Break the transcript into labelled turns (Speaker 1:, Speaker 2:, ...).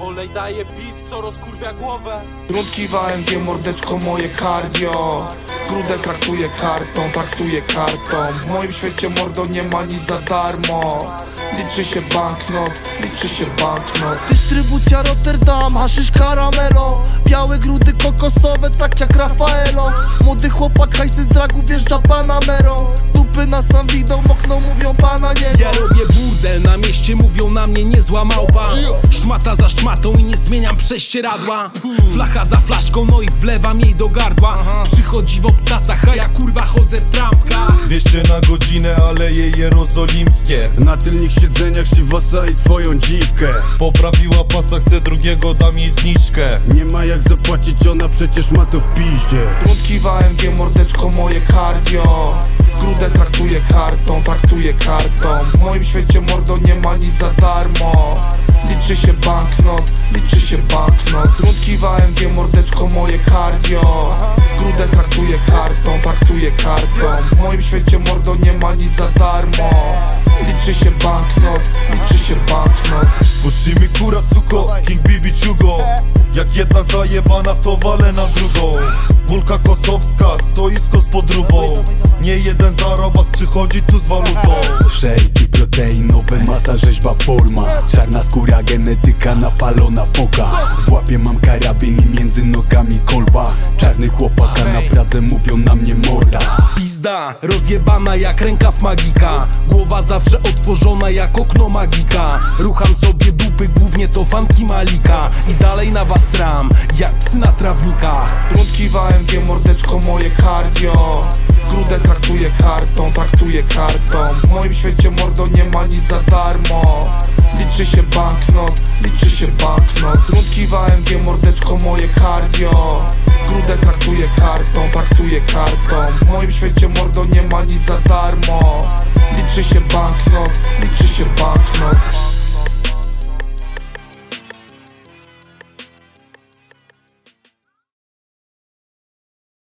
Speaker 1: Olej daje beat, co rozkurwia głowę.
Speaker 2: Trudki w AMG, mordeczko moje cardio Grudę traktuję kartą, traktuję kartą. W moim świecie mordo nie ma nic za darmo. Liczy się banknot, liczy się banknot.
Speaker 3: Dystrybucja Rotterdam, haszysz karamelo. Białe grudy kokosowe, tak jak Rafaelo. Młody chłopak, hajsy z dragu wjeżdża Panamerą Dupy na sam widok, okno mówią pana nie
Speaker 4: Ja robię mieście mówią na mnie niezła małpa. Szmata za szmatą i nie zmieniam prześcieradła. Flacha za flaszką, no i wlewam jej do gardła. Przychodzi w obcasach, a ja kurwa chodzę w trampkach.
Speaker 5: 200 na godzinę, aleje jerozolimskie.
Speaker 6: Na tylnych siedzeniach Siwasa i twoją dziwkę.
Speaker 5: Poprawiła pasa, chce drugiego, dam jej zniżkę.
Speaker 6: Nie ma jak zapłacić, ona przecież ma to w piździe.
Speaker 2: Trudki w AMG, mordeczko moje cardio Grudę traktuję kartą, traktuję kartą. W moim świecie mordo nie ma nic za darmo. Liczy się banknot, liczy się banknot. Trudki w AMG, mordeczko moje cardio Grudę traktuję kartą, traktuję kartą. W moim świecie mordo nie ma nic za darmo. Liczy się banknot, liczy się banknot.
Speaker 5: Pushimi kura cuko, King Bibi Ciugo Jak jedna zajebana to wale na drugą. Wulka kosowska, stoisko z podróbą Nie jeden zarobas przychodzi tu z walutą.
Speaker 6: Szejki proteinowe, masa rzeźba forma. Czarna skóra, genetyka napalona foka. W łapie mam karabin i między nogami kolba. Czarny chłopaka na Pradze mówią na mnie morda.
Speaker 4: Pizda, rozjebana jak rękaw magika. Głowa zawsze otworzona jak okno magika. Rucham sobie dupy, głównie to fanki Malika. I dalej na was ram, jak psy na trawnikach.
Speaker 2: Trudki w AMG, mordeczko moje cardio Grudę traktuję kartą, traktuję kartą. W moim świecie mordo nie ma nic za darmo. Liczy się banknot, liczy się banknot. Trudki w AMG, mordeczko moje cardio Grudę traktuję kartą, traktuję kartą. W moim świecie mordo nie ma nic za darmo. Liczy się banknot,